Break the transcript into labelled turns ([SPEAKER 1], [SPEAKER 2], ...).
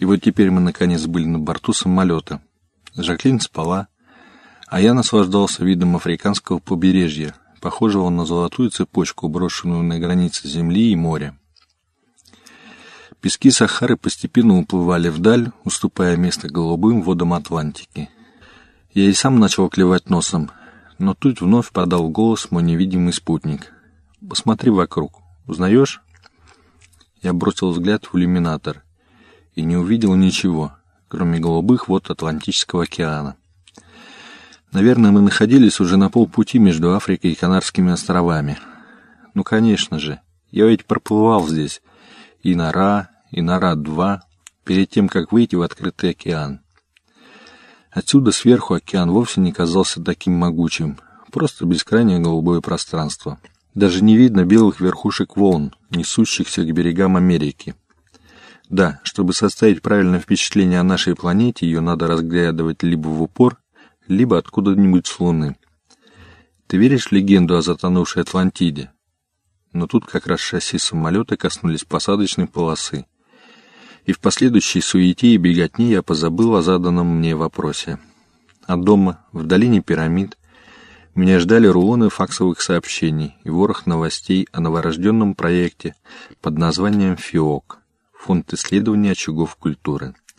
[SPEAKER 1] И вот теперь мы наконец были на борту самолета. Жаклин спала, а я наслаждался видом африканского побережья, похожего на золотую цепочку, брошенную на границе земли и моря. Пески Сахары постепенно уплывали вдаль, уступая место голубым водам Атлантики. Я и сам начал клевать носом, но тут вновь подал голос мой невидимый спутник. «Посмотри вокруг. Узнаешь?» Я бросил взгляд в иллюминатор и не увидел ничего, кроме голубых вод Атлантического океана. Наверное, мы находились уже на полпути между Африкой и Канарскими островами. Ну, конечно же, я ведь проплывал здесь и на Ра, и на Ра-2, перед тем, как выйти в открытый океан. Отсюда сверху океан вовсе не казался таким могучим, просто бескрайнее голубое пространство. Даже не видно белых верхушек волн, несущихся к берегам Америки. Да, чтобы составить правильное впечатление о нашей планете, ее надо разглядывать либо в упор, либо откуда-нибудь с Луны. Ты веришь в легенду о затонувшей Атлантиде? Но тут как раз шасси самолета коснулись посадочной полосы. И в последующей суете и беготне я позабыл о заданном мне вопросе. А дома, в долине пирамид, меня ждали рулоны факсовых сообщений и ворох новостей о новорожденном проекте под названием «ФИОК» — Фонд исследования очагов культуры —